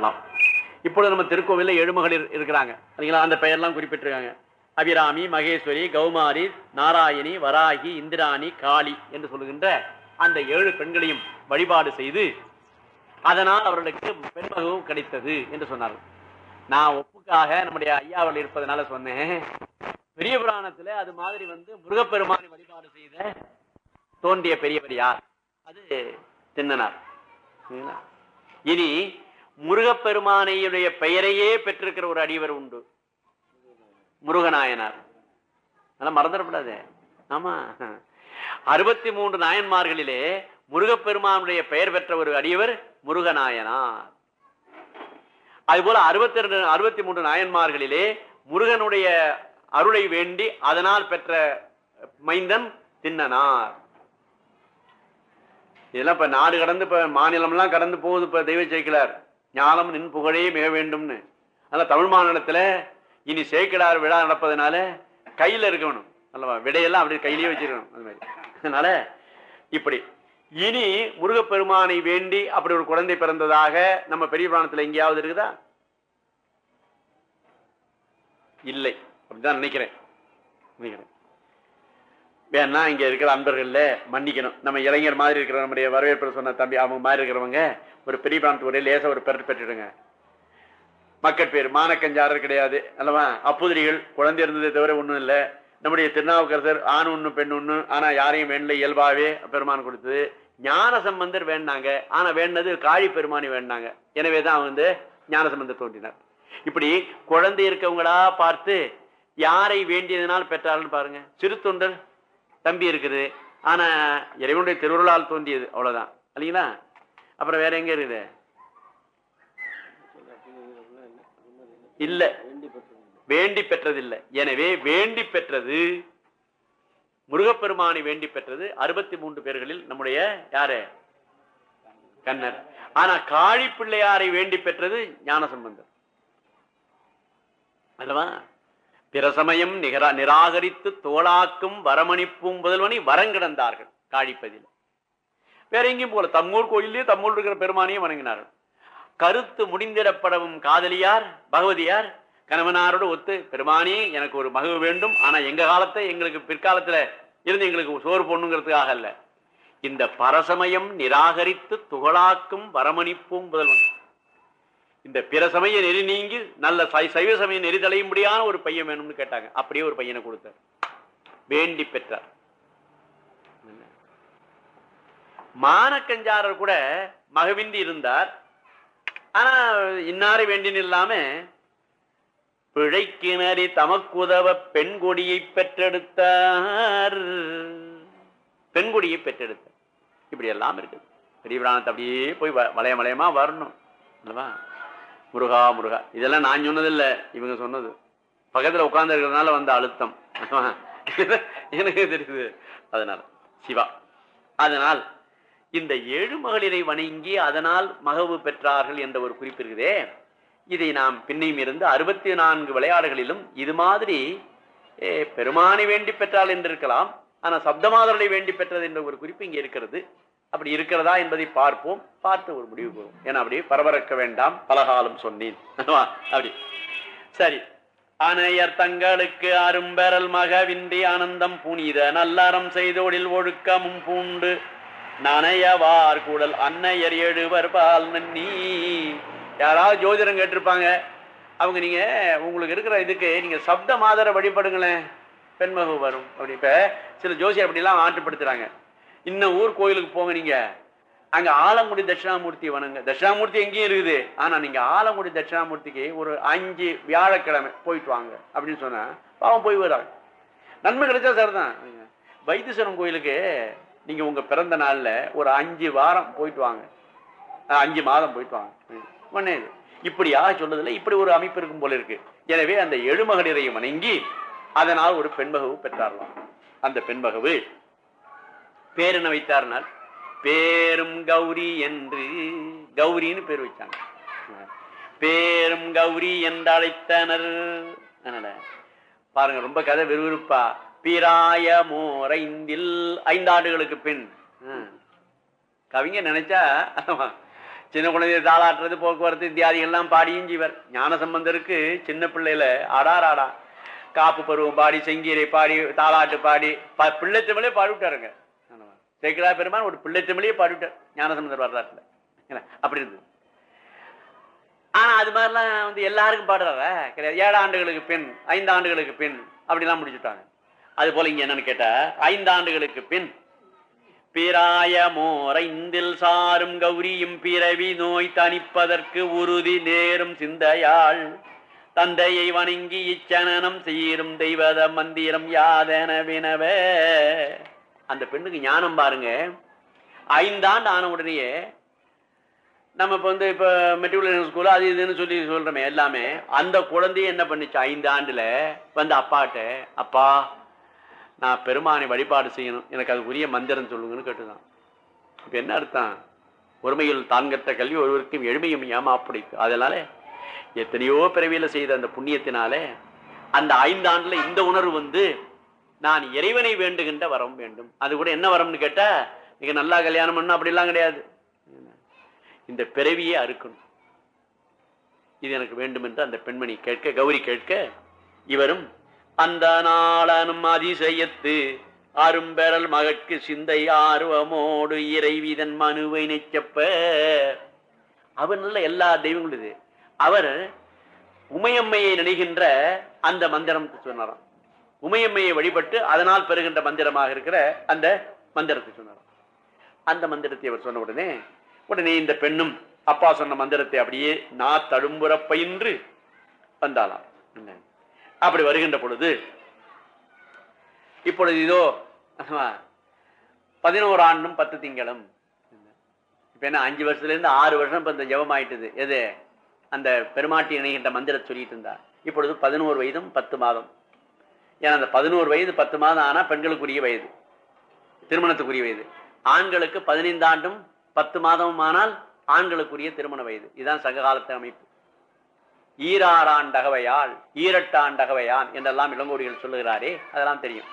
எல்லாம் இப்பொழுது நம்ம திருக்கோவிலில் எழுமகளிர் இருக்கிறாங்க. சரிங்களா? அந்த பெயர்லாம் குறிப்பிட்டிருக்காங்க. அபிராமி மகேஸ்வரி கௌமாரி நாராயணி வராகி இந்திராணி காளி என்று சொல்லுகின்ற அந்த ஏழு பெண்களையும் வழிபாடு செய்து அதனால் அவர்களுக்கு பெண்மகவும் கிடைத்தது என்று சொன்னார்கள். நான் ஒப்புக்காக நம்முடைய ஐயாவில் இருப்பதனால சொன்னேன். பெரிய புராணத்துல அது மாதிரி வந்து முருகப்பெருமானை வழிபாடு செய்த தோன்றிய பெரியவர் யார்? அது தின்னனார் இனி முருகப்பெருமானையுடைய பெயரையே பெற்றிருக்கிற ஒரு அடிவர் உண்டு. முருகநாயனார். அதெல்லாம் மறந்துடப்படாதே. ஆமா. அறுபத்தி மூன்று நாயன்மார்களிலே முருகப்பெருமானுடைய பெயர் பெற்ற ஒரு அடியவர் முருகநாயனார். அதுபோல அறுபத்தி ரெண்டு அறுபத்தி மூன்று நாயன்மார்களிலே முருகனுடைய அருளை வேண்டி அதனால் பெற்ற மைந்தன் தின்னனார் இதெல்லாம் இப்ப நாடு கடந்து இப்ப மாநிலம்லாம் கடந்து போகுது இப்ப தெய்வ சேக்கிலார் ஞானம் நின் புகழே மிக வேண்டும்னு. அதனால் தமிழ் மாநிலத்தில் இனி சேக்கிடார் விழா நடப்பதனால கையில் இருக்கணும். அல்லவா? விடையெல்லாம் அப்படி கையிலேயே வச்சிருக்கணும் அது மாதிரி. அதனால இப்படி. இனி முருகப்பெருமானை வேண்டி அப்படி ஒரு குழந்தை பிறந்ததாக நம்ம பெரிய புராணத்தில் எங்கேயாவது இருக்குதா? இல்லை. அப்படிதான் நினைக்கிறேன். நினைக்கிறேன். வேணா இங்கே இருக்கிற அன்பர்கள்ல மன்னிக்கணும். நம்ம இளைஞர் மாதிரி இருக்கிற நம்முடைய வரவேற்பு சொன்ன தம்பி அவங்க மாதிரி இருக்கிறவங்க ஒரு பெரிய பிராணத்து ஒரே லேசாக ஒரு பெரு பெற்றுடுங்க. மக்கள் பேர் மானக்கஞ்சாரர் கிடையாது அல்லவா? அப்புதிரிகள் குழந்தை இருந்ததை தவிர ஒன்றும் இல்லை. நம்முடைய திருநாவுக்கரசர் ஆண் ஒன்று பெண் ஒன்று ஆனால் யாரையும் வேண்டல இயல்பாகவே பெருமான் கொடுத்தது. ஞான சம்பந்தர் வேண்டாங்க ஆனால் வேண்டது காழி பெருமானி வேண்டாங்க. எனவே தான் வந்து ஞான சம்பந்தர் தோன்றினார். இப்படி குழந்தை இருக்கவங்களா பார்த்து யாரை வேண்டியதனால் பெற்றார்கள் பாருங்க. சிறு தொண்டர் தம்பி இருக்குது. ஆனால் இறைவனுடைய திருவுருளால் தோன்றியது. அவ்வளோதான் இல்லைங்களா? அப்புறம் வேற எங்கே இருக்குது? இல்லை. வேண்டி பெற்றதில்லை. எனவே வேண்டி பெற்றது முருகப்பெருமானை வேண்டி பெற்றது அறுபத்தி மூன்று பேர்களில் நம்முடைய யாரு? கண்ணர். ஆனா காளி பிள்ளையாரை வேண்டி பெற்றது ஞானசம்பந்தர். அல்லவா? பிற சமயம் நிகரா நிராகரித்து தோளாக்கும் வரமணிப்பும் முதல்வனை வரங்கிடந்தார்கள் காழிப்பதில். வேற எங்கேயும் போல தம்மூர் கோயிலே தம்மூர் இருக்கிற பெருமானையும் வணங்கினார்கள். கருத்து முடிந்திடப்படவும் காதலியார் பகவதியார் கணவனாரோடு ஒத்து பெருமானே எனக்கு ஒரு மகவு வேண்டும். ஆனா எங்க காலத்தை எங்களுக்கு பிற்காலத்துல இருந்து எங்களுக்கு சோறு பொண்ணுங்கிறதுக்காக அல்ல. இந்த பரசமயம் நிராகரித்து துகளாக்கும் வரமணிப்பும் முதல்வன். இந்த பிற சமய நெறி நீங்கி நல்ல சை- சைவ சமய நெறி தலையும்படியான ஒரு பையன் வேணும்னு கேட்டாங்க. அப்படியே ஒரு பையனை கொடுத்தார். வேண்டி பெற்றார். மானக்கஞ்சாரர் கூட மகவிந்தி இருந்தார். ஆனா இன்னாரை வேண்டின்னு இல்லாம பிழைக்கிணறி தமக்குதவ பெண் கொடியை பெற்றெடுத்தார். பெண் கொடியை பெற்றெடுத்தார். இப்படி எல்லாம் இருக்குது. பெரியபிராணத்தை அப்படியே போய் வ- வளைய வளையமா வரணும். அல்லவா? முருகா முருகா. இதெல்லாம் நான் சொன்னதில்லை இவங்க சொன்னது. பக்கத்தில் உட்கார்ந்து இருக்கிறதுனால வந்த அழுத்தம். எனக்கு தெரியுது. அதனால் சிவா. அதனால் இந்த ஏழு மகளிரை வணங்கி அதனால் மகவு பெற்றார்கள் என்ற ஒரு குறிப்பு இருக்குதே. இதை நாம் பின்னையும் இருந்து அறுபத்தி நான்கு விளையாடுகளிலும் இது மாதிரி ஏ, பெருமானை வேண்டி பெற்றால் என்று இருக்கலாம் ஆனால் சப்தமாதர்களை வேண்டி பெற்றது என்ற ஒரு குறிப்பு இங்கே இருக்கிறது. அப்படி இருக்கிறதா என்பதை பார்ப்போம். பார்த்து ஒரு முடிவு போகும் ஏன்னா அப்படி பரபரக்க வேண்டாம். பலகாலம் சொன்னேன். அப்படி. சரி. அனையர் தங்களுக்கு அரும்பெறல் மகவின்றி ஆனந்தம் புனித நல்லறம் செய்தோடில் ஒழுக்கமும் பூண்டு. நனையவார் கூடல் அன்னையர் எழுவர் பால் நன்னி. யாராவது ஜோதிடம் கேட்டிருப்பாங்க. அவங்க நீங்க உங்களுக்கு இருக்கிற இதுக்கு நீங்க சப்த மாதர வழிபடுங்களேன். பெண்மகு வரும். அப்படி இப்ப சில ஜோசியர் அப்படிலாம் ஆட்டுப்படுத்துறாங்க இன்னும் ஊர் கோயிலுக்கு போங்க நீங்க. அங்க ஆலங்குடி தட்சிணாமூர்த்தி வணங்க. தட்சிணாமூர்த்தி எங்கேயும் இருக்குது. ஆனா நீங்க ஆலங்குடி தட்சிணாமூர்த்திக்கு ஒரு அஞ்சு வியாழக்கிழமை போயிட்டு வாங்க அப்படின்னு சொன்னா பாவம் போய் வராங்க. நன்மை கிடைச்சா சார் தான். வைத்தீஸ்வரன் கோயிலுக்கு நீங்க உங்க பிறந்த நாள்ல ஒரு அஞ்சு வாரம் போயிட்டு வாங்க. அஞ்சு மாதம் போயிட்டு வாங்க. உடனே இப்படியா சொல்றதுல இப்படி ஒரு அமைப்பு இருக்கும் போல இருக்கு. எனவே அந்த எழுமகளிரையும் வணங்கி அதனால் ஒரு பெண்மகவு பெற்றாரலாம் அந்த பெண்மகவு பேர் என்ன வைத்தார்னால் பேரும் கௌரி என்று. கௌரின்னு பேர் வச்சாங்க. பேரும் கௌரி என்று அழைத்தனர். பாருங்க ரொம்ப கதை விறுவிறுப்பா. பிராய மோரைந்தில் ஐந்தாண்டுகளுக்கு பின். ம். கவிஞர் நினைச்சா சின்ன குழந்தைய தாளாட்டுறது போக்குவரத்து இத்தியாதிகள்லாம் பாடியும் ஜீவர். ஞான சம்பந்தருக்கு சின்ன பிள்ளையில ஆடார் ஆடா காப்பு பருவம் பாடி செங்கீரை பாடி தாளாட்டு பாடி ப- பிள்ளை தமிழே பாடிவிட்டாருங்க. சேக்கிரா பெருமான் ஒரு பிள்ளை தமிழையே பாடிவிட்டார். ஞானசம்பந்தர் வரலாற்றுல. என்ன, அப்படி இருந்தது. ஆனா அது மாதிரிலாம் வந்து எல்லாருக்கும் பாடுறாரா? கிடையாது. ஏழு ஆண்டுகளுக்கு பின் ஐந்து ஆண்டுகளுக்கு பின் அப்படிலாம் முடிச்சுட்டாங்க. அது போல இங்க என்னன்னு கேட்டா ஐந்து ஆண்டுகளுக்கு பின் பிராயமோரைந்தில் சாரும் கௌரியும் பிறவி நோய் தணிப்பதற்கு உறுதி நேரும் சிந்தையாள். தந்தையை வணங்கி இச்சனனம் சீரும் தெய்வத மந்திரம் யாதென வினவே. அந்த பெண்ணுக்கு ஞானம் பாருங்க. ஐந்தாண்டு ஆன உடனேயே நம்ம இப்போ வந்து இப்போ மெட்ரிகுலேஷன் ஸ்கூல் அது இதுன்னு சொல்லி சொல்கிறோமே எல்லாமே. அந்த குழந்தைய என்ன பண்ணுச்சு? ஐந்து ஆண்டில் வந்து அப்பாட்ட அப்பா நான் பெருமானை வழிபாடு செய்யணும். எனக்கு அது உரிய மந்திரம் சொல்லுங்கன்னு கேட்டுதான். இப்போ என்ன அர்த்தம்? ஒருமையில் தான் கற்ற கல்வி ஒருவருக்கும் எளிமையும் ஏமாப்பிடிக்கு அதனால எத்தனையோ பிறவியில் செய்த அந்த புண்ணியத்தினாலே அந்த ஐந்தாண்டில் இந்த உணர்வு வந்து நான் இறைவனை வேண்டுகின்ற வரம் வேண்டும். அது கூட என்ன வரம்னு கேட்டா நீங்க நல்லா கல்யாணம் பண்ணணும். அப்படிலாம் கிடையாது. இந்த பிறவியே அறுக்கணும். இது எனக்கு வேண்டும் என்று அந்த பெண்மணி கேட்க கௌரி கேட்க இவரும் அந்த நாளனும் அதிசயத்து அரும்பெறல் மகற்கு சிந்தை ஆர்வமோடு இறைவிதன் மனுவை நெச்சப்ப அவர் நல்ல எல்லா தெய்வங்களும் இது அவர் உமையம்மையை நினைகின்ற அந்த மந்திரம் சொன்னாராம். உமையம்மையை வழிபட்டு அதனால் பெறுகின்ற மந்திரமாக இருக்கிற அந்த மந்திரத்தை சொன்னார். அந்த மந்திரத்தை அவர் சொன்ன உடனே உடனே இந்த பெண்ணும் அப்பா சொன்ன மந்திரத்தை அப்படியே நா தழும்புற பயின்று வந்தாலாம் அப்படி வருகின்ற பொழுது இப்பொழுது இதோ பதினோரு ஆண்டும் பத்து திங்களும். இப்ப என்ன அஞ்சு வருஷத்துல இருந்து ஆறு வருஷம் இப்ப இந்த ஜபம் ஆயிட்டுது. எது? அந்த பெருமாட்டி இணைகின்ற மந்திரத்தை சொல்லிட்டு இருந்தா இப்பொழுது பதினோரு வயதும் பத்து மாதம். ஏன்னா அந்த பதினோரு வயது பத்து மாதம் ஆனால் பெண்களுக்குரிய வயது. திருமணத்துக்குரிய வயது. ஆண்களுக்கு பதினைந்து ஆண்டும் பத்து மாதமும் ஆனால் ஆண்களுக்குரிய திருமண வயது. இதுதான் சங்ககாலத்து அமைப்பு. ஈராறாண்டகவையாள் ஈரட்டாண்டகவையான் என்றெல்லாம் இளங்கோடிகள் சொல்லுகிறாரே அதெல்லாம் தெரியும்.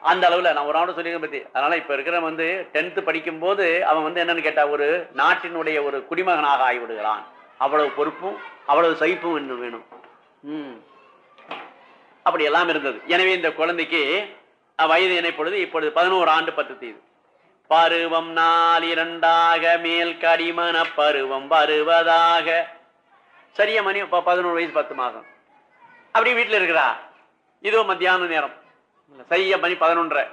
அந்த அளவில் நான் ஒரு ஆண்டு சொல்லியிருக்கேன் பற்றி அதனால் இப்போ இருக்கிற வந்து டென்த்து படிக்கும்போது அவன் வந்து என்னென்னு கேட்டால் ஒரு நாட்டினுடைய ஒரு குடிமகனாக ஆகிவிடுகிறான். அவ்வளவு பொறுப்பும் அவ்வளவு சகிப்பும் இன்னும் வேணும். ம். அப்படி எல்லாம் இருந்தது. எனவே இந்த குழந்தைக்கு வயது இணைப்பொழுது பொழுது இப்பொழுது பதினோரு ஆண்டு பத்து செய்து பருவம் நாள் இரண்டாக மேல் கடிமன பருவம் வருவதாக. சரியா மணி ப- பதினோரு வயசு பத்து மாதம். அப்படி வீட்டில் இருக்கிறா. இதோ மத்தியான நேரம். சரியா மணி பதினொன்றரை.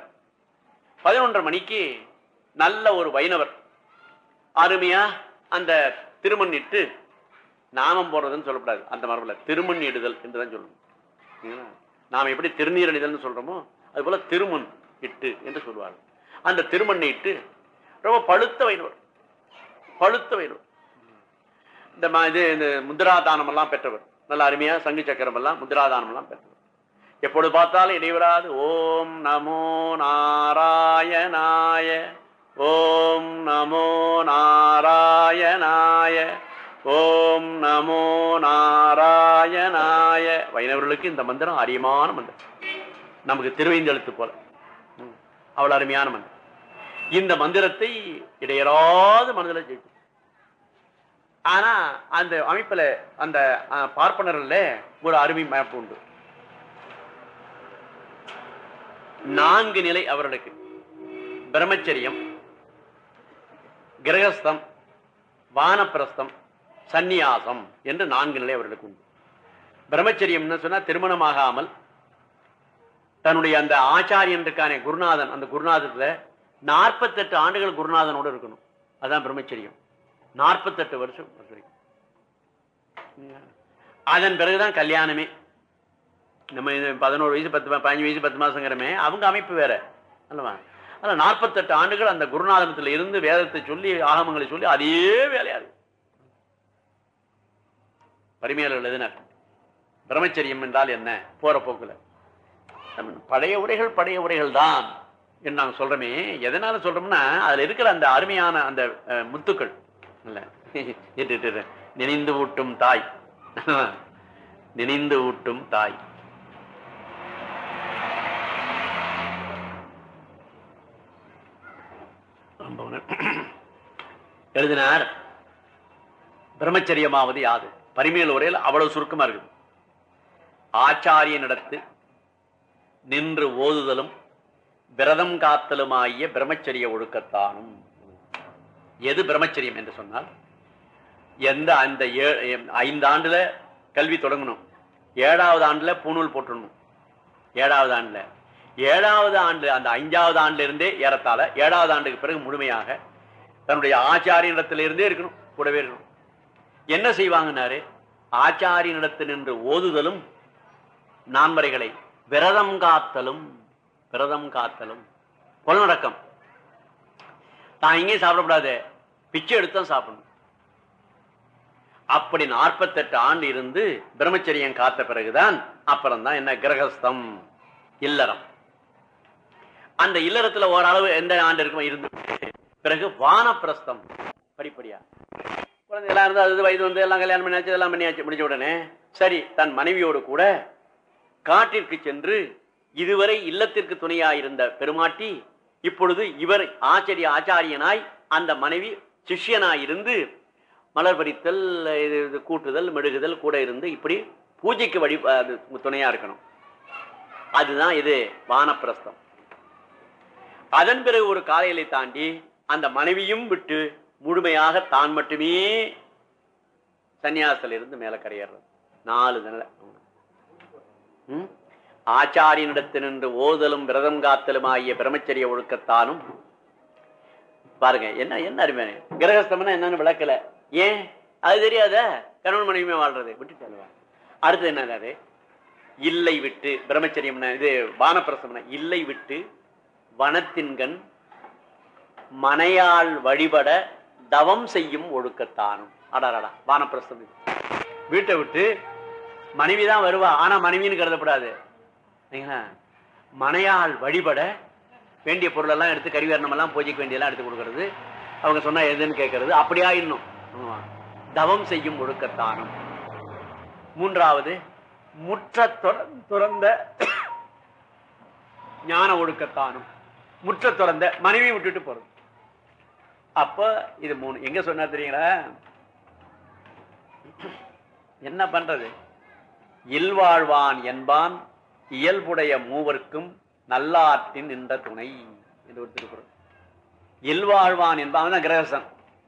பதினொன்றரை மணிக்கு நல்ல ஒரு வைணவர் அருமையா அந்த திருமண்ணிட்டு நாமம் போடுறதுன்னு சொல்லக்கூடாது அந்த மரபில் திருமண் இடுதல் என்று தான் சொல்லணும் நாம் எப்படி திருநீரணிதல்னு சொல்கிறோமோ அதுபோல் அது போல திருமண் இட்டு என்று சொல்வார்கள். அந்த திருமண்ணை இட்டு ரொம்ப பழுத்த வைணவர் பழுத்த வைணவர் இந்த ம- இது இந்த முத்ராதானம் எல்லாம் பெற்றவர். நல்ல அருமையாக சங்கு சக்கரம் எல்லாம் முத்ராதானம் எல்லாம் பெற்றவர். எப்பொழுது பார்த்தாலும் இடைவராது ஓம் நமோ நாராயணாய ஓம் நமோ நாராயணாய ஓம் நமோ நாராயணாய. வைணவர்களுக்கு இந்த மந்திரம் அரியமான மந்திரம். நமக்கு திருவைந்தெழுத்து போல. ம். அவ்வளவு அருமையான மந்திரம். இந்த மந்திரத்தை இடையறாத மனதில் ஜெயிக்கும். ஆனா அந்த அமைப்புல அந்த அஹ், பார்ப்பனர்ல ஒரு அருமை மேப்பு உண்டு. நான்கு நிலை அவர்களுக்கு. பிரம்மச்சரியம் கிரகஸ்தம் வானப்பிரஸ்தம் சந்நியாசம் என்று நான்கு நிலை அவர்களுக்கு உண்டு. பிரம்மச்சரியம்னு சொன்னா திருமணமாகாமல் தன்னுடைய அந்த ஆச்சாரியன் இருக்கானே குருநாதன் அந்த குருநாதத்துல நாற்பத்தெட்டு ஆண்டுகள் குருநாதனோட இருக்கணும். அதான் பிரம்மச்சரியம். நாற்பத்தெட்டு வருஷம் அதன் பிறகுதான் கல்யாணமே. நம்ம பதினோரு வயசு பத்து மா- பதினஞ்சு வயசு பத்து மாசங்கிறமே. அவங்க அமைப்பு வேற. அல்லவா? அதில் நாற்பத்தெட்டு ஆண்டுகள் அந்த குருநாதனத்தில் இருந்து வேதத்தை சொல்லி ஆகமங்களை சொல்லி அதே வேலையாது இருக்கு. பரிமையாளர்கள் எழுதினார் பிரம்மச்சரியம் என்றால் என்ன? போற போக்குல. பழைய உரைகள் பழைய உரைகள் தான் என்று நாங்கள் சொல்றோமே எதனால சொல்றோம்னா அதுல இருக்கிற அந்த அருமையான அந்த முத்துக்கள். இல்ல. நினைந்து ஊட்டும் தாய். நினைந்து ஊட்டும் தாய். ரொம்ப உணர்- எழுதினார் பிரம்மச்சரியமாவது யாது? பரிமேல் உரையில் அவ்வளவு சுருக்கமா இருக்குது. ஆச்சாரியனிடத்து நின்று ஓதுதலும் விரதம் காத்தலுமாகிய பிரம்மச்சரிய ஒழுக்கத்தானும். எது பிரம்மச்சரியம் என்று சொன்னால் எந்த அந்த ஏ- எம்- ஐந்து ஆண்டுல கல்வி தொடங்கணும் ஏழாவது ஆண்டுல பூநூல் போட்டுடணும். ஏழாவது ஆண்டுல. ஏழாவது ஆண்டு அந்த ஐந்தாவது ஆண்டுல இருந்தே ஏறத்தாழ ஏழாவது ஆண்டுக்கு பிறகு முழுமையாக தன்னுடைய ஆச்சாரியனிடத்திலிருந்தே இருக்கணும் கூடவே இருக்கணும். என்ன செய்வாங்கன்னாரு? ஆச்சாரியனிடத்தில் நின்று ஓதுதலும் நான்மறைகளை விரதம் காத்தலும் விரதம் காத்தலும். பொலநடக்கம் தான் எங்கேயும் சாப்பிடக்கூடாது. பிச்சை எடுத்தான் சாப்பிடணும். அப்படி நாற்பத்தெட்டு ஆண்டு இருந்து பிரம்மச்சரியம் காத்த பிறகுதான் அப்புறம் தான் என்ன கிரகஸ்தம் இல்லறம். அந்த இல்லறத்துல ஓரளவு எந்த ஆண்டு இருக்கும் இருந்து பிறகு வானப்பிரஸ்தம் படிப்படியா. குழந்தை எல்லாம் இருந்தால் அது வயது வந்து எல்லாம் கல்யாணம் பண்ணியாச்சு எல்லாம் பண்ணியாச்சு முடிஞ்ச உடனே சரி தன் மனைவியோடு கூட காட்டிற்கு சென்று இதுவரை இல்லத்திற்கு துணையாயிருந்த பெருமாட்டி இப்பொழுது இவர் ஆச்சரிய ஆச்சாரியனாய் அந்த மனைவி சிஷ்யனாய் இருந்து மலர் பறித்தல் இது இது கூட்டுதல் மெழுகுதல் கூட இருந்து இப்படி பூஜைக்கு வழி அது துணையா இருக்கணும். அதுதான் இது வானப்பிரஸ்தம். அதன் பிறகு ஒரு காலையிலை தாண்டி அந்த மனைவியும் விட்டு முழுமையாக தான் மட்டுமே சன்னியாசத்துல இருந்து மேல கரையேறது நாலு தினம் ஆச்சாரியனிடத்தினின்று ஓதலும் விரதம் காத்தலும் ஆகிய பிரம்மச்சரிய ஒழுக்கத்தானும் பாருங்க என்ன என்ன அருமையான கிரகஸ்தம்னா என்னன்னு விளக்கல. ஏன்? அது தெரியாத? கணவன் மனைவியுமே வாழ்றது. விட்டுட்டு அடுத்து என்னது இல்லை விட்டு பிரம்மச்சரியம்னா இது வானப்பிரசம்னா இல்லை விட்டு வனத்தின்கண் மனையாள் வழிபட தவம் செய்யும் ஒழுக்கத்தானும். அடாடா வானப்பிரசம் வீட்டை விட்டு மனைவி தான் வருவா. ஆனா மனைவின்னு கருதப்படாது. சரிங்களா? மனையாள் வழிபட வேண்டிய பொருளெல்லாம் எடுத்து கரிவரணமெல்லாம் பூஜைக்கு வேண்டியெல்லாம் எடுத்து கொடுக்கறது. அவங்க சொன்னா எதுன்னு கேட்கறது அப்படியா இன்னும் தவம் செய்யும் ஒழுக்கத்தானம். மூன்றாவது முற்ற துறந்த ஞான ஒழுக்கத்தானும். முற்ற துறந்த மனைவி விட்டுட்டு போறது. அப்ப இது மூணு. எங்க சொன்னா தெரியுங்களா? என்ன பண்றது? இல்வாழ்வான் என்பான் இயல்புடைய மூவர்க்கும் நல்லாற்றின் நின்ற துணை என்று ஒரு திருக்குறள் இல்வாழ்வான் என்பான். தான் கிரகசன்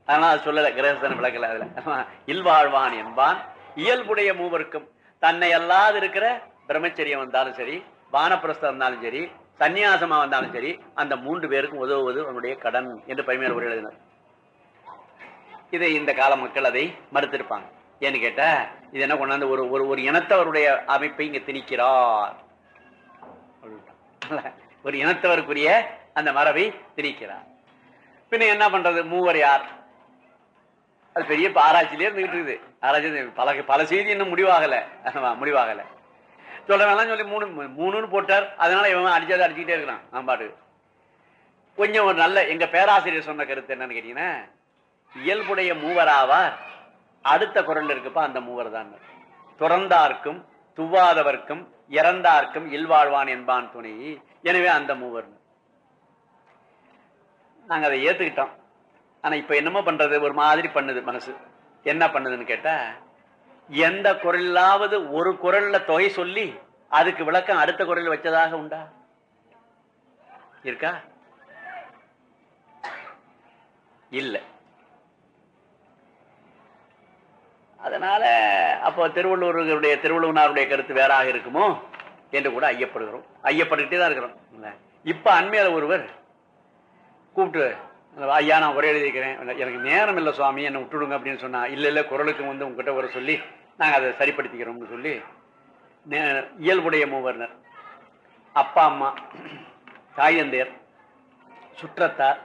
அதனால் அது சொல்லலை. கிரகசன் விளக்கல அதில். இல்வாழ்வான் என்பான். இயல்புடைய மூவர்க்கும் தன்னை அல்லாது இருக்கிற பிரம்மச்சரியம் வந்தாலும் சரி வானப்பிரஸ்தம் வந்தாலும் சரி சன்னியாசமாக வந்தாலும் சரி அந்த மூன்று பேருக்கும் உதவுவது அவனுடைய கடன் என்று பரிமையாளர் ஒரு எழுதினர். இதை இந்த கால மக்கள் அதை மறுத்திருப்பாங்க. ஏன்னு கேட்டா இது என்ன கொண்டாந்து ஒரு ஒரு ஒரு இனத்தவருடைய அமைப்பை இங்க திணிக்கிறார். ஒரு இனத்தவருக்குரிய அந்த மரபை திணிக்கிறார் பின்ன என்ன பண்றது? மூவர் யார்? அது பெரிய ஆராய்ச்சியிலே இருந்துகிட்டு இருக்குது ஆராய்ச்சி பல பல செய்தி இன்னும் முடிவாகலை. முடிவாகலை முடிவாகல. சொல்றவெல்லாம் சொல்லி மூணு மூணுன்னு போட்டார். அதனால இவன் அடிச்சது அடிச்சுக்கிட்டே இருக்கிறான். நான் பாட்டு. கொஞ்சம் ஒரு நல்ல எங்க பேராசிரியர் சொன்ன கருத்து என்னன்னு கேட்டீங்கன்னா இயல்புடைய மூவராவார் அடுத்த குரல் இருக்குப்பா அந்த மூவர் தான் துறந்தார்க்கும் துவாதவர்க்கும் இறந்தார்க்கும் இல்வாழ்வான் என்பான் துணை. எனவே அந்த மூவர். நாங்கள் அதை ஏற்றுக்கிட்டோம் ஆனால் இப்போ என்னமோ பண்ணுறது ஒரு மாதிரி பண்ணுது மனசு. என்ன பண்ணுதுன்னு கேட்டால் எந்த குரலாவது ஒரு குரலில் தொகை சொல்லி அதுக்கு விளக்கம் அடுத்த குரலில் வச்சதாக உண்டா? இருக்கா? இல்லை. அதனால அப்போ திருவள்ளுவருடைய திருவள்ளுவனாருடைய கருத்து வேறாக இருக்குமோ? என்று கூட ஐயப்படுகிறோம். ஐயப்பட்டுக்கிட்டே தான் இருக்கிறோம். இப்போ அண்மையில் ஒருவர் கூப்பிட்டு ஐயா நான் ஒரே எழுதிக்கிறேன் எனக்கு நேரம் இல்லை சுவாமி என்னை விட்டுடுங்க அப்படின்னு சொன்னால் இல்லை இல்லை குரலுக்கு வந்து உங்ககிட்ட வர சொல்லி நாங்கள் அதை சரிப்படுத்திக்கிறோம்னு சொல்லி இயல்புடைய மூவர்னர் அப்பா அம்மா தாயந்தேர் சுற்றத்தார்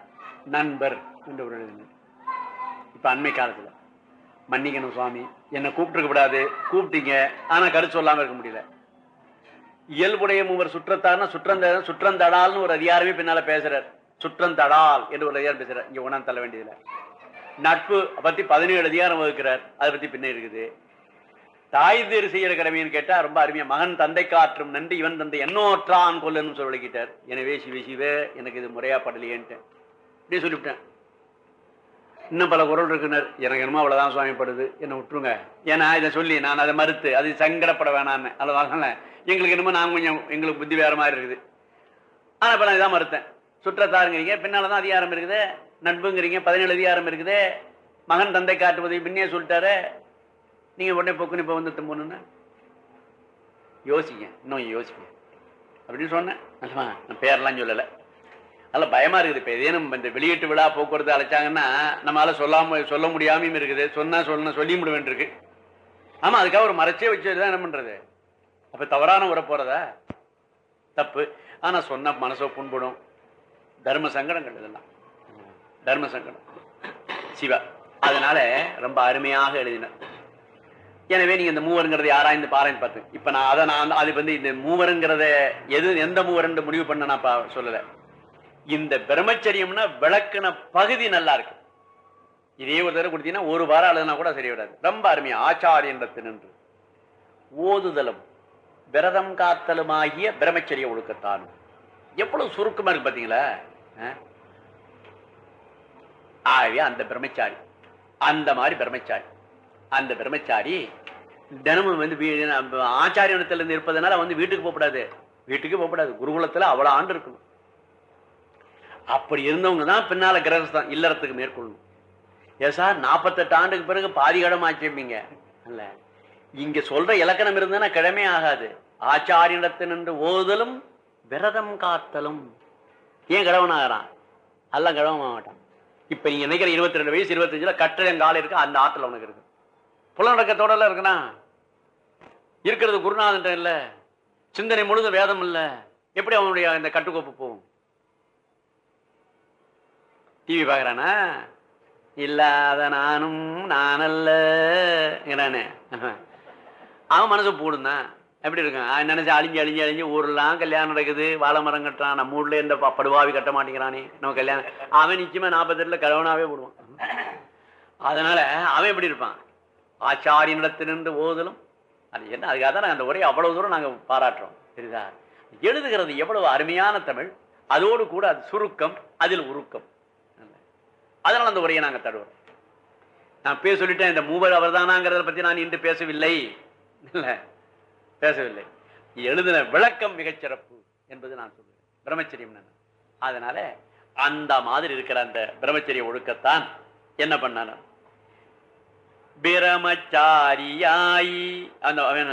நண்பர் என்று ஒரு எழுதினர். இப்போ அண்மை காலத்தில். மன்னிக்கணும் சுவாமி. என்னை கூப்பிட்டுருக்க கூடாது. கூப்பிட்டீங்க. ஆனால் கருத்து சொல்லாமல் இருக்க முடியல. இயல்புடைய மூவர் சுற்றத்தார்னா சுற்றந்த சுற்றந்தடால்னு ஒரு அதிகாரமே பின்னால் பேசுகிறார் சுற்றந்தடால் என்று ஒரு அதிகாரம் பேசுகிறார் இங்கே உணர்ந்து தள்ள வேண்டியதில்லை நட்பு பற்றி பதினேழு அதிகாரம் வகுக்கிறார். அதை பற்றி பின்ன இருக்குது. தாய் தேர் செய்யற கடமைன்னு கேட்டால் ரொம்ப அருமையாக மகன் தந்தை காற்றும் நன்றி இவன் தந்தை என்னோற்றான் கொல்லுன்னு சொல்லிக்கிட்டார் எனவே சிவ சிவ எனக்கு இது முறையாக படலையேன்ட்டு. இப்படியே சொல்லிவிட்டேன். இன்னும் பல குரல் இருக்குனர். எனக்கு என்னமோ அவ்வளோதான் சுவாமிப்படுது என்னை விட்டுருங்க. ஏன்னா இதை சொல்லி நான் அதை மறுத்து அது சங்கடப்பட வேணான்னு அல்லவாங்கல்ல எங்களுக்கு என்னமோ நான் கொஞ்சம் எங்களுக்கு புத்தி வேறு மாதிரி இருக்குது. ஆனால் இப்போ நான் இதான் மறுத்தேன். சுற்றத்தாருங்கிறீங்க பின்னாலதான் அதிகாரம் இருக்குது. நட்புங்கிறீங்க பதினேழு அதிகாரம் இருக்குது. மகன் தந்தை காட்டுவதை பின்னே சொல்லிட்டாரு. நீங்கள் உடனே போக்குன்னு இப்போ வந்து தும்புன்னு யோசிங்க. இன்னும் யோசிங்க. அப்படின்னு சொன்னேன். அல்லவா? நான் பேரெல்லாம் சொல்லலை. நல்ல பயமா இருக்குது. இப்போ ஏதேனும் இந்த வெளியீட்டு விழா போக்குவரத்து அழைச்சாங்கன்னா நம்மளால சொல்லாம சொல்ல முடியாமையும் இருக்குது. சொன்னா சொல்லணும் சொல்லி முடிவேன் இருக்கு ஆமா அதுக்காக ஒரு மறைச்சே வச்சு தான் என்ன பண்றது? அப்ப தவறான உரை போறதா? தப்பு. ஆனா சொன்ன மனசோ புண்படும். தர்ம சங்கடங்கள் இதெல்லாம். தர்ம சங்கடம். சிவா அதனால ரொம்ப அருமையாக எழுதினார். எனவே நீங்க இந்த மூவருங்கிறத ஆராய்ந்து பாராய்ந்து பார்த்து. இப்ப நான் அதை நான் அது வந்து இந்த மூவருங்கிறத எது எந்த மூவருன்னு முடிவு பண்ண நான் பா- இந்த பிரம்மச்சரியம்னா விளக்குன பகுதி நல்லா இருக்கு. இதே ஒரு தடவை கொடுத்தீங்கன்னா ஒரு வாரம் அழுதுனா கூட சரி விடாது ரொம்ப அருமையா ஆச்சாரியன்றத்து நின்று. ஓதுதலும் விரதம் காத்தலுமாகிய பிரம்மச்சரிய ஒழுக்கத்தானும் எவ்வளவு சுருக்கமா இருக்கு பாத்தீங்களா? ஆகவே அந்த பிரம்மச்சாரி அந்த மாதிரி பிரம்மச்சாரி அந்த பிரம்மச்சாரி தினமும் வந்து வீ- இருந்து இருப்பதனால வந்து வீட்டுக்கு போகக்கூடாது வீட்டுக்கு போகக்கூடாது குருகுலத்தில் அவ்வளோ ஆண்டு இருக்கணும். அப்படி இருந்தவங்க தான் பின்னால கிரகஸ்தான் இல்லறத்துக்கு மேற்கொள்ளணும். ஏன் சார்? நாற்பத்தெட்டு ஆண்டுக்கு பிறகு பாதி கிழமை ஆச்சுப்பீங்க அல்ல. இங்க சொல்ற இலக்கணம் இருந்ததுன்னா கிழமே ஆகாது. ஆச்சாரியனிடத்தினின்று ஓதுதலும் விரதம் காத்தலும். ஏன் கிழவன் ஆகிறான்? எல்லாம் கிழவன் ஆக மாட்டான். இப்ப நீங்க நினைக்கிற இருபத்தி ரெண்டு வயசு இருபத்தஞ்சுல கட்டளங்கால இருக்கு அந்த ஆத்துல உனக்கு இருக்கு. புலநடக்கத்தோட எல்லாம் இருக்குண்ணா. இருக்கிறது குருநாதன் இல்லை. சிந்தனை முழுதும் வேதம் இல்லை. எப்படி அவனுடைய இந்த கட்டுக்கோப்பு போகும்? டிவி பார்க்குறானா? இல்லாத நானும் நானல்லங்கிறானே அவன் மனசு போடுந்தான் எப்படி இருக்கான் அவன் நினைச்சு அழிஞ்சு அழிஞ்சு அழிஞ்சு ஊரெல்லாம் கல்யாணம் நடக்குது. வாழை மரம் கட்டுறான். நம்ம ஊரில் எந்த படுவாவி கட்ட மாட்டேங்கிறானே. நம்ம கல்யாணம் அவன் நிச்சயமாக நாற்பத்தெட்டில் கழவனாவே போடுவான். அதனால் அவன் எப்படி இருப்பான்? ஆச்சாரியனிடத்திலிருந்து ஓதலும். அது என்ன? அதுக்காக தான் நாங்கள் அந்த உரையை அவ்வளோ தூரம் நாங்கள் பாராட்டுறோம். சரிதா எழுதுகிறது எவ்வளவு அருமையான தமிழ். அதோடு கூட அது சுருக்கம் அதில் உருக்கம். அதனால அந்த உரையை நாங்கள் தருவோம் நான் பேச சொல்லிட்டேன் இந்த மூவர் அவர்தானாங்கிறத பற்றி நான் இன்று பேசவில்லை. இல்லை பேசவில்லை. எழுதின விளக்கம் மிகச்சிறப்பு என்பது நான் சொல்லுவேன். பிரம்மச்சரியம் அதனால அந்த மாதிரி இருக்கிற அந்த பிரம்மச்சரிய ஒழுக்கத்தான் என்ன பண்ணான? பிரமச்சாரியாய் அந்த அவன்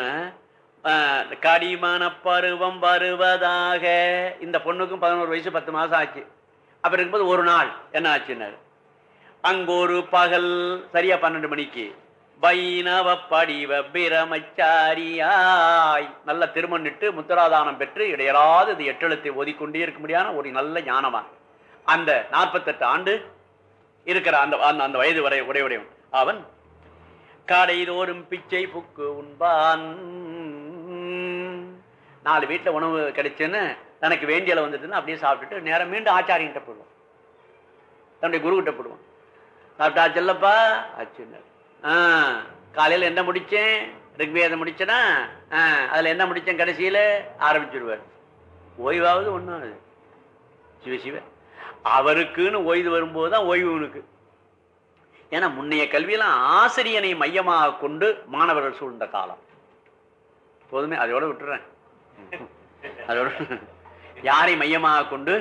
பருவம் வருவதாக. இந்த பொண்ணுக்கும் பதினோரு வயசு பத்து மாசம் ஆச்சு. அப்ப இருக்கும்போது ஒரு நாள் என்ன ஆச்சுன்னாரு? அங்கோரு பகல் சரியா பன்னெண்டு மணிக்கு. வைணவ படிவ பிரமச்சாரியாய். நல்ல திருமணிட்டு முத்திராதானம் பெற்று இடையராது இது எட்டெழுத்தை ஓதிக்கொண்டே இருக்க முடியாத ஒரு நல்ல ஞானவான். அந்த நாற்பத்தெட்டு ஆண்டு இருக்கிற அந்த அந்த- அந்த வயது வரை உடையுடையவன் அவன் கடைதோறும் பிச்சை புக்கு உண்பான். நாலு வீட்டில் உணவு கிடைச்சுன்னு தனக்கு வேண்டியல வந்துட்டுன்னு அப்படியே சாப்பிட்டுட்டு நேரம் மீண்டும் ஆச்சாரியன்ட்ட போடுவான் தன்னுடைய குருகிட்ட போடுவான் சாப்பிட்டா செல்லப்பா ஆச்சுன்னாரு. ஆ காலையில என்ன முடிச்சேன்? ரிக்வேதம் முடிச்சனா? ஆ அதுல என்ன முடிச்சேன் கடைசியில? ஆரம்பிச்சிடுவார் ஓய்வாவது ஒண்ணும் அது சிவ சிவ. அவருக்குன்னு ஓய்வு வரும்போது தான் ஓய்வு உனக்கு. ஏன்னா முன்னைய கல்வியெல்லாம் ஆசிரியனை மையமாக கொண்டு மாணவர்கள் சூழ்ந்த காலம். போதுமே அதோட விட்டுறேன். அதோட யாரை மையமாக கொண்டு?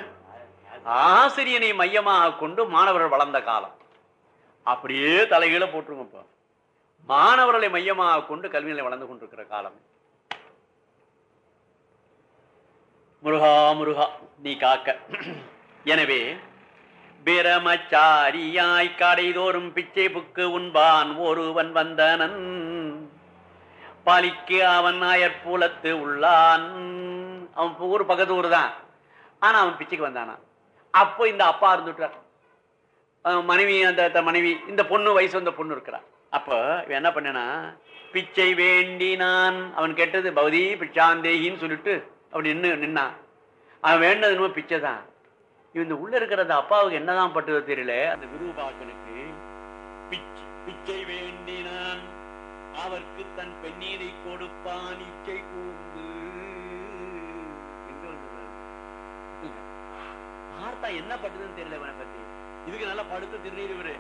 ஆசிரியனை மையமாக கொண்டு மாணவர்கள் வளர்ந்த காலம். அப்படியே தலைகீழ போட்டுருங்கப்பா. மாணவர்களை மையமாக கொண்டு கல்வி நிலை வளர்ந்து கொண்டிருக்கிற காலம். முருகா முருகா நீ காக்க. எனவே பிரமச்சாரியாய் கடைதோறும் பிச்சை புக்கு உண்பான் ஒருவன் வந்தனன். பாலிக்கு அவன் அயற்பூலத்து உள்ளான். அவன் ஊர் பக்கத்து ஊர் தான். ஆனா அவன் பிச்சைக்கு வந்தானா? அப்போ இந்த அப்பா இருந்துட்டார். மனைவி அந்த மனைவி இந்த பொண்ணு வயசு வந்த பொண்ணு இருக்கிறா. அப்போ இவன் என்ன பண்ணனா பிச்சை வேண்டினான். அவன் கேட்டது பௌதி பிச்சாந்தேகின்னு சொல்லிட்டு அப்படி நின்று நின்னான் அவன் வேண்டது என்னமோ பிச்சை தான் இவன் இந்த உள்ள இருக்கிறது அப்பாவுக்கு என்னதான் பட்டதோ தெரியல. அந்த விருபாக்கனுக்கு பிச்சை பிச்சை வேண்டினான். அவருக்கு தன் பெண்ணீரை கொடுப்பான் இச்சை கூர்ந்து. எங்க வந்து பார்த்தா என்ன பட்டதுன்னு தெரியல இவனை பத்தி. இதுக்கு நல்லா படுத்து திருநீர் இவரு.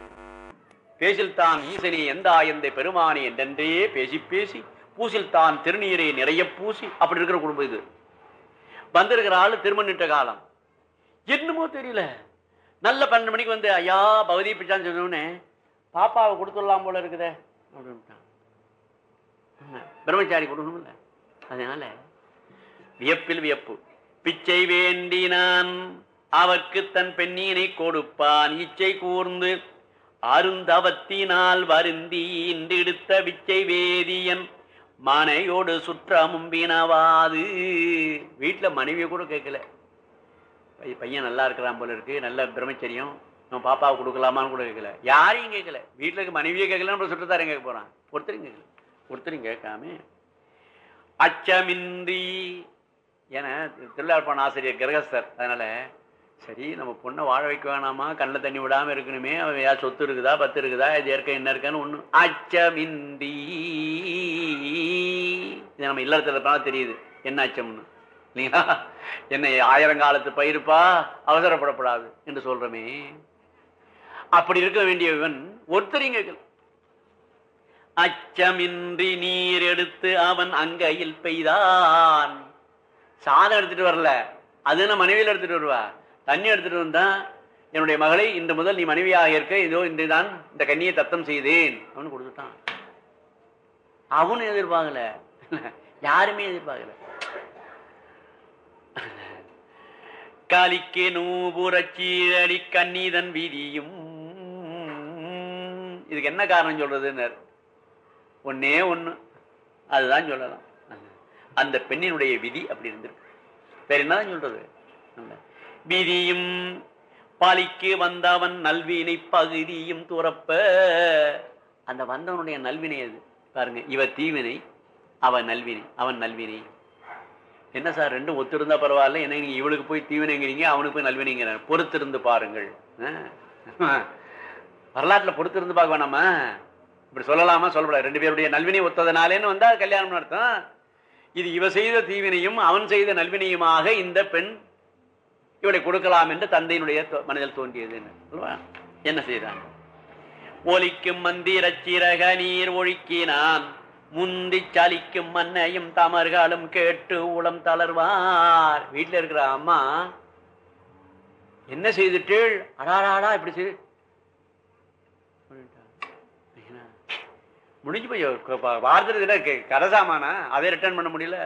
பேசில் தான் ஈசனி எந்த ஆயந்தை பெருமானி என்றென்றே பேசி பேசி பூசில் தான் திருநீரை நிறைய பூசி அப்படி இருக்கிற குடும்பம் இது. வந்திருக்கிற ஆளு திருமணிட்ட காலம். என்னமோ தெரியல. நல்ல பன்னெண்டு மணிக்கு வந்து ஐயா பகவதி பிச்சான்னு சொன்னோடனே பாப்பாவை கொடுத்துடலாம் போல இருக்குதே அப்படின்ட்டான். பிரம்மச்சாரி கொடுக்கணும்ல. அதனால வியப்பில் வியப்பு. பிச்சை வேண்டினான் அவர்க்கு தன் பெண்ணினை கொடுப்பான். இச்சை கூர்ந்து அருந்தவத்தினால் வருந்தி இன்றெடுத்த விச்சை வேதியன் மனையோடு சுற்றமும் பினவாது வீட்டில் மனைவியை கூட கேட்கல. பையன் நல்லா இருக்கிறான் போல இருக்கு நல்ல பிரம்மச்சரியம். நம்ம பாப்பாவை கொடுக்கலாமான்னு கூட கேட்கல. யாரையும் கேட்கல. வீட்டில் இருக்க மனைவியே கேட்கல நம்ம சுற்றத்தாரையும் கேட்க போகிறான் ஒருத்தரையும் கேட்கல. ஒருத்தரையும் கேட்காம அச்சமின்றி என திருவிழாப்பான ஆசிரியர் கிரகஸ்தர் அதனால் சரி நம்ம பொண்ணை வாழ வைக்க வேணாமா? கண்ணில் தண்ணி விடாம இருக்கணுமே. அவன் ஏதாவது சொத்து இருக்குதா பத்து இருக்குதா? இது இருக்க என்ன இருக்கான்னு ஒன்று அச்சமின்றி. இது நம்ம இல்லறத்துல இருப்பாலும் தெரியுது. என்ன அச்சம்னு. இல்லைங்களா? என்ன ஆயிரங்காலத்து பயிருப்பா அவசரப்படப்படாது என்று சொல்கிறோமே அப்படி இருக்க வேண்டியவன் ஒருத்தரையும் கேட்கல அச்சமின்றி நீர் எடுத்து அவன் அங்கையில் பெய்தான். சாதம் எடுத்துட்டு வரல. அது என்ன மனைவியில் எடுத்துட்டு வருவா? தண்ணி எடுத்துட்டு வந்தா என்னுடைய மகளை இந்த முதல் நீ மனைவியாக இருக்க இதோ இன்று தான் இந்த கண்ணியை தத்தம் செய்தேன். அவனு கொடுத்துட்டான். அவனும் எதிர்பார்க்கல. யாருமே எதிர்பார்க்கல. காலிக்கே நூபுரச்சீழடி கண்ணீதன் வீதியும். இதுக்கு என்ன காரணம் சொல்றதுன்னு ஒன்னே ஒண்ணு. அதுதான் சொல்லலாம். அந்த பெண்ணினுடைய விதி அப்படி இருந்திருக்கு. வேற என்னதான் சொல்றது? விதியும் பாலிக்கு வந்தவன் நல்வினை பகுதியும் துறப்ப. அந்த வந்தவனுடைய நல்வினை அது. பாருங்க இவ தீவினை அவன் நல்வினை அவன் நல்வினை. என்ன சார் ரெண்டும் ஒத்திருந்தா பரவாயில்ல என்ன நீங்க இவளுக்கு போய் தீவினைங்கிறீங்க அவனுக்கு போய் நல்வினைங்கிற பொறுத்திருந்து பாருங்கள். ஆ. வரலாற்றுல பொறுத்திருந்து பார்க்க வேணாமா? இப்படி சொல்லலாமா? சொல்லப்படாது ரெண்டு பேருடைய நல்வினை ஒத்ததுனாலேன்னு வந்தா கல்யாணம் அர்த்தம். இது இவ செய்த தீவினையும் அவன் செய்த நல்வினையுமாக இந்த பெண் இவளை கொடுக்கலாம் என்று தந்தையினுடைய தோ- மனதில் தோன்றியது என்ன? சொல்லுவா? என்ன செய்தான்? ஒலிக்கும் மந்திர சிறக நீர் ஒழுக்கினான். முந்தி சலிக்கும் மண்ணையும் தமர்களும் கேட்டு உளம் தளர்வார். வீட்டில் இருக்கிற அம்மா என்ன செய்துட்டு அடாடாடா இப்படி செய்து முடிஞ்சு போய் வாரத்தில் கரசாமானா அதை ரிட்டர்ன் பண்ண முடியல.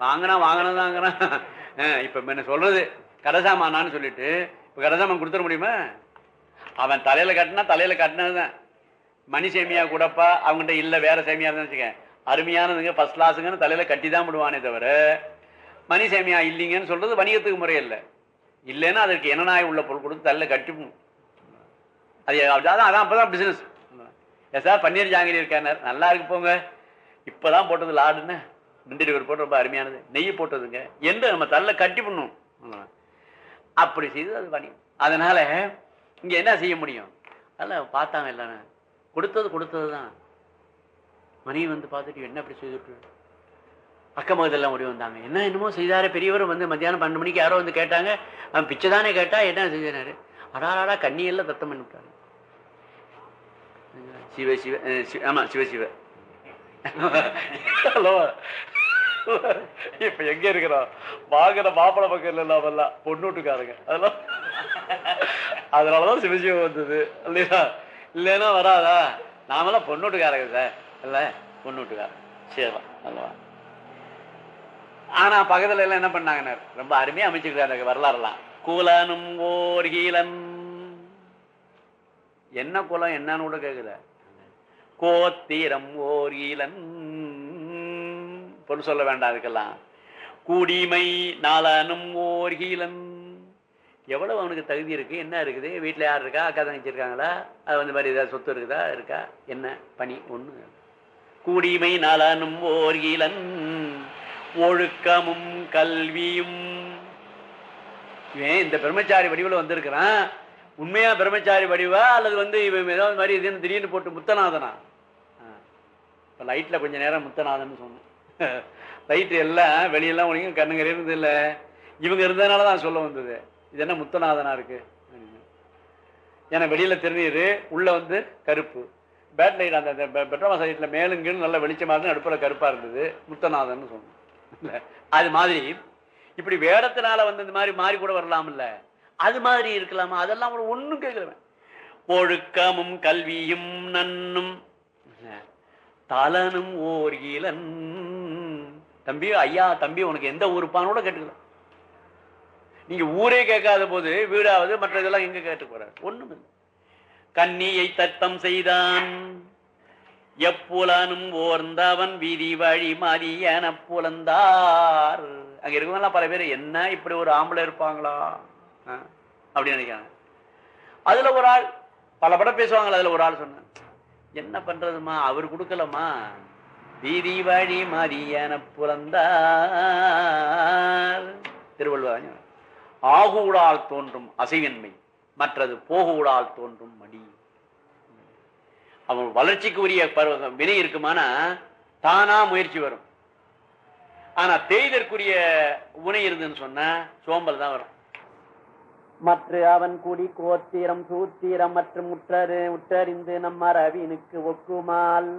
வாங்கினா வாங்கினதாங்கிறான் வாங்கினா இப்போ என்ன சொல்றது? கரசாமானான்னு சொல்லிட்டு இப்போ கரசாமான் கொடுத்துட முடியுமா? அவன் தலையில் கட்டினா தலையில கட்டினதுதான். மணி சேமியா கூடப்பா அவங்ககிட்ட இல்லை வேற சேமியா இருந்தா வச்சுக்கேன் அருமையானதுங்க ஃபர்ஸ்ட் கிளாஸுங்கன்னு தலையில் கட்டி தான் விடுவானே தவிர மணி சேமியா இல்லைங்கன்னு சொல்கிறது வணிகத்துக்கு முறை இல்லை இல்லைன்னா அதற்கு என்னனாய் உள்ள பொருள் கொடுத்து தலையில் கட்டி அது அதான் அதான் அப்பதான் பிஸ்னஸ் எஸ் சார் பன்னீர் ஜாங்கிரி இருக்கார் நல்லா இருக்கு போங்க. இப்போ தான் போட்டது லாடுன்னு. முந்திரி ஒரு போட்டு ரொம்ப அருமையானது. நெய் போட்டதுங்க. என்று நம்ம தள்ள கட்டி பண்ணும் அப்படி செய்து அது பண்ணி அதனால இங்க என்ன செய்ய முடியும்? அதில் பார்த்தாங்க எல்லாரும் கொடுத்தது கொடுத்தது தான் மணி வந்து பார்த்துட்டு என்ன அப்படி செய்துட்டு அக்கம் பக்கத்தெல்லாம் ஓடி வந்தாங்க. என்ன என்னமோ செய்தாரு பெரியவர் வந்து மத்தியானம் பன்னெண்டு மணிக்கு யாரோ வந்து கேட்டாங்க. அவன் பிச்சை தானே கேட்டா என்ன செஞ்சாரு அடாடாடா கண்ணியெல்லாம் தத்தம் பண்ணி விட்டாரு சிவ சிவ அஹ் சி- ஆமா சிவ சிவ. ஹலோ இப்ப எங்க இருக்கிறோம்? வாங்குற மாப்பிள பக்கம் இல்லாமல்லாம் பொண்ணூட்டுக்காரங்க. அதெல்லாம் அதனாலதான் சிவசிவம் வந்தது. இல்லையா? இல்லைன்னா வராதா? நாமெல்லாம் பொண்ணூட்டுக்காரங்க சார். இல்ல பொண்ணூட்டுக்காரங்க சரிவா நல்லவா ஆனா பக்கத்துல எல்லாம் என்ன பண்ணாங்கன்னு? ரொம்ப அருமையா அமைச்சுக்கிறாங்க வரலாறுலாம். குலனும் ஓர் கீலன். என்ன குலம் என்னன்னு கூட கேக்குத கோத்திரம் ஓர் ஈலன் பொன் சொல்ல வேண்டாம் அதுக்கெல்லாம். கூடிமை நாளனும் ஓர் ஹீலன். எவ்வளவு அவனுக்கு தகுதி இருக்கு? என்ன இருக்குது? வீட்டில் யார் இருக்கா? அக்கா தங்கச்சி இருக்காங்களா? அது வந்து மாதிரி ஏதாவது சொத்து இருக்குதா? இருக்கா? என்ன பணி? ஒன்று கூடிமை நலனும் ஓர் இளன் ஒழுக்கமும் கல்வியும். இவன் இந்த பிரம்மச்சாரி வடிவில் வந்திருக்கிறான்? உண்மையா பிரம்மச்சாரி வடிவா? அல்லது வந்து இவன் ஏதாவது மாதிரி இதுன்னு திடீர்னு போட்டு முத்தநாதனா? இப்போ லைட்டில் கொஞ்ச நேரம் முத்தநாதன் சொன்னேன். லைட் எல்லாம் வெளியெல்லாம் ஒழிங்க கண்ணுங்க இருந்தது இல்லை இவங்க இருந்ததுனால தான் சொல்ல வந்தது. இது என்ன முத்தநாதனா இருக்கு? ஏன்னா வெளியில் திருநீர் உள்ளே வந்து கருப்பு. பேட் லைட் அந்த பெட்ரோமா சைட்டில் மேலும் கீழும் நல்ல வெளிச்சமாக இருந்து நடுப்புற கருப்பாக இருந்தது. முத்தநாதன் சொன்னோம். அது மாதிரி இப்படி வேடத்தினால வந்து இந்த மாதிரி மாறி கூட வரலாம்ல அது மாதிரி இருக்கலாமா? அதெல்லாம் ஒரு ஒன்றும் கேட்கலவன் ஒழுக்கமும் கல்வியும் நன்னும் தலனும் ஓர் இளன். தம்பி ஐயா தம்பி உனக்கு எந்த ஊருப்பான்னு கூட கேட்டுக்கலாம். நீங்க ஊரே கேட்காத போது வீடாவது மற்ற இதெல்லாம் எங்க கேட்டு போறாரு? ஒண்ணும் இல்லை தத்தம் செய்தான். எப்புலனும் ஓர்ந்தவன் விதி வழி மதியன புலந்தார். அங்க இருக்கவங்கலாம் பல பேர் என்ன இப்படி ஒரு ஆம்பளை இருப்பாங்களா? அப்படின்னு நினைக்கிறாங்க. அதுல ஒரு ஆள் பல படம் பேசுவாங்களா அதுல ஒரு ஆள் சொன்னேன். என்ன பண்றதுமா? அவர் கொடுக்கலமா? வீதி வழி மதியன புலந்தார். திருவள்ளுவர் ஆகூடால் தோன்றும் அசைவின்மை மற்றது போகூடால் தோன்றும் மடி. அவன் வளர்ச்சிக்கு உரிய பருவ வினை இருக்குமானா? தானா முயற்சி வரும். ஆனா தேய்தற்குரிய உணை இருந்துன்னு சொன்னா சோம்பல் தான் வரும். மற்ற அவன் குடி கோத்திரம் சூத்திரம் மற்றும் உற்றரு உற்றறிந்து நம் அரவினுக்கு ஒக்குமால்.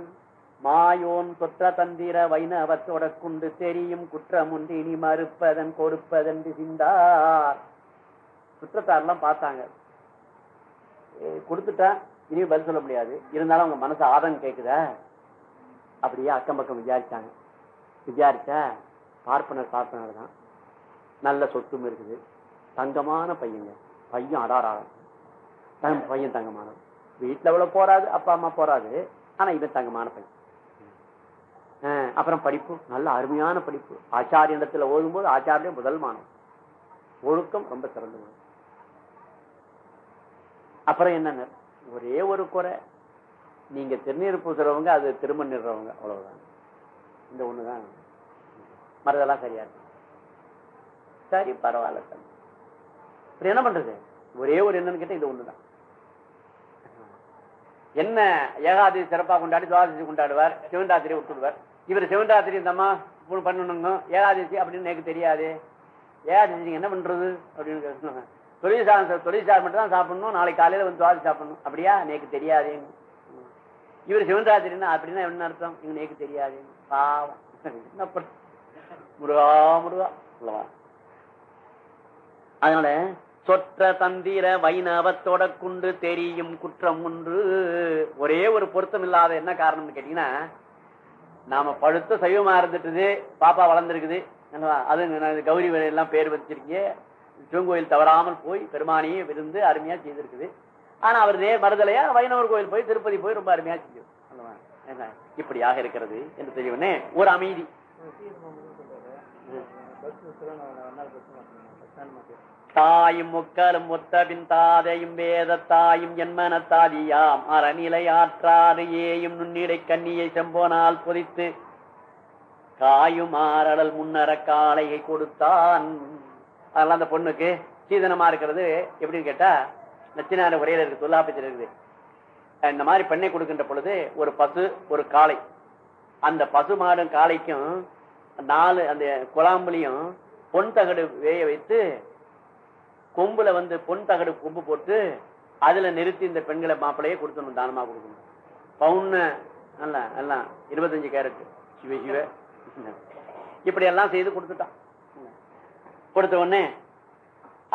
மாயோன் தொற்ற தந்திர வைணவத்தோட குண்டு தெரியும் குற்றமுண்டு இனி மறுப்பதன் கொடுப்பதென்று சிந்தார் சுற்றத்தாரெல்லாம் பார்த்தாங்க. கொடுத்துட்டா இனி பதில் சொல்ல முடியாது. இருந்தாலும் அவங்க மனசு ஆதம் கேட்குத அப்படியே அக்கம் பக்கம் விசாரிச்சாங்க. விசாரிச்சா பார்ப்பனர் பார்ப்பனர் தான் நல்ல சொத்தும் இருக்குது. தங்கமான பையங்க பையன் அடாராக தன் பையன் தங்கமானவன். வீட்டில் அவ்வளோ போறாது அப்பா அம்மா போறாது ஆனால் இவன் தங்கமான பையன். ஆஹ் அப்புறம் படிப்பு. நல்ல அருமையான படிப்பு. ஆச்சாரியனிடத்துல ஓதும்போது ஆச்சாரியம் முதல் மாணவன். ஒழுக்கம் ரொம்ப சிறந்தது அப்புறம் என்னங்க? ஒரே ஒரு குறை. நீங்க திருநீர் பூசுறவங்க அது திருமணிடுறவங்க அவ்வளவுதான். இந்த ஒண்ணுதான். மறதெல்லாம் சரியா இருக்கு. சரி பரவாயில்ல சார் என்ன பண்றது? ஒரே ஒரு என்னன்னு கேட்டா இது ஒண்ணுதான். என்ன ஏகாதி சிறப்பா கொண்டாடி துவாதசி கொண்டாடுவார் சிவன்ராத்திரி விட்டுடுவார் இவர் சிவன்ராத்திரி தம்மா பண்ணணுங்க ஏகாதசி அப்படின்னு எனக்கு தெரியாது. ஏகாதசி என்ன பண்றது? அப்படின்னு கேட்கணும். தொழில் சார் தொழில் சார் மட்டும் தான் சாப்பிடணும். நாளைக்கு காலையில வந்து துவாதி சாப்பிடணும். அப்படியா? எனக்கு தெரியாது. இவர் சிவன்ராத்திரின்னா அப்படின்னா என்ன அர்த்தம்? இவங்க எனக்கு தெரியாது. பாவம். என்ன முருகா முருகா. சொல்லவா அதனால சொற்ற தந்திர வைணவத்தோட குண்டு தெரியும் குற்றம் ஒன்று. ஒரே ஒரு பொருத்தம் இல்லாத என்ன காரணம்னு கேட்டீங்கன்னா நாம பழுத்த சைவமா இருந்துட்டுது பாப்பா வளர்ந்துருக்குது? அது கௌரி எல்லாம் பேர் வச்சிருக்கீங்க. சிவங்கோயில் தவறாமல் போய் பெருமானியே விருந்து அருமையா செய்திருக்குது. ஆனா அவர் நேர் மறுதலையா வைணவர் கோயில் போய் திருப்பதி போய் ரொம்ப அருமையா? என்ன? இப்படியாக இருக்கிறது என்று தெரியவனே ஒரு அமைதி. தாயும் முக்கலும் ஒத்தபின் தாதையும் வேத தாயும் என்மன தாதியாம் அறநிலை ஆற்றாறு ஏயும் நுண்ணிடை கண்ணியை செம்போனால் பொதித்து காயும் ஆறடல் முன்னர காளையை கொடுத்தான். அதெல்லாம் அந்த பொண்ணுக்கு சீதனமா இருக்கிறது. எப்படின்னு கேட்டா நச்சினார உரையில இருக்கு தொல்லாபத்தில் இருக்குது. இந்த மாதிரி பெண்ணை கொடுக்கின்ற பொழுது ஒரு பசு ஒரு காளை. அந்த பசு மாடும் காளைக்கும் நாலு அந்த குழாம்புலையும் பொன் தகடு வேய வைத்து கொம்புல வந்து பொன் தகடு கொம்பு போட்டு அதுல நிறுத்தி இந்த பெண்களை மாப்பிள்ளையே கொடுத்தணும் தானமா கொடுக்கணும். பவுன்னு எல்லாம் எல்லாம் இருபத்தஞ்சு கேரட். சிவ சிவ. இப்படி எல்லாம் செய்து கொடுத்துட்டான். கொடுத்த உடனே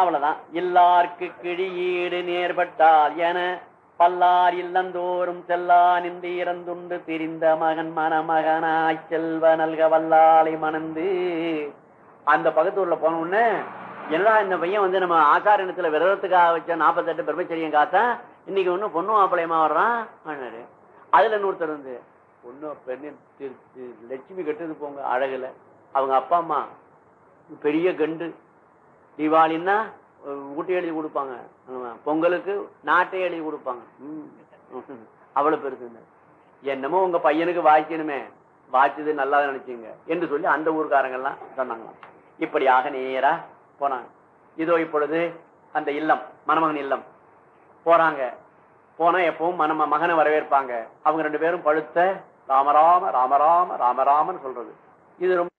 அவ்வளவுதான். எல்லார்க்கு கிழியீடு நேர்பட்டால் என பல்லார் இல்லந்தோறும் செல்லா நின்று இறந்துண்டு திரிந்த மகன் மணமகனாய் செல்வ நல்க வல்லாலை மணந்து அந்த பக்கத்தூர்ல போன உடனே என்னடா இந்த பையன் வந்து நம்ம ஆச்சாரியத்துல விரதத்துக்காக வச்ச நாற்பத்தெட்டு பிரம்மச்சரியம் காத்தா இன்னைக்கு ஒன்றும் பொண்ணு மாப்பிளையமா வர்றான்? அதில் அதுல இன்னொருத்தர் வந்து பொண்ணு பெண்ணு லட்சுமி கட்டுறது போங்க அழகுல. அவங்க அப்பா அம்மா பெரிய கண்டு. தீபாவளின்னா ஊட்டி எழுதி கொடுப்பாங்க. பொங்கலுக்கு நாட்டை எழுதி கொடுப்பாங்க. ம். அவ்வளவு பெருசுங்க என்னமோ உங்க பையனுக்கு வாய்க்கணுமே. வாய்ச்சது நல்லா நினைச்சீங்க. என்று சொல்லி அந்த ஊருக்காரங்கெல்லாம் சொன்னாங்களாம். இப்படியாக நேரா போனாங்க. இதோ இப்பொழுது அந்த இல்லம் மணமகன் இல்லம். போறாங்க. போனா எப்பவும் மணம மகனை வரவேற்பாங்க. அவங்க ரெண்டு பேரும் பழுத்த ராமராம ராமராம ராமராமன்னு சொல்றது. இது ரொம்ப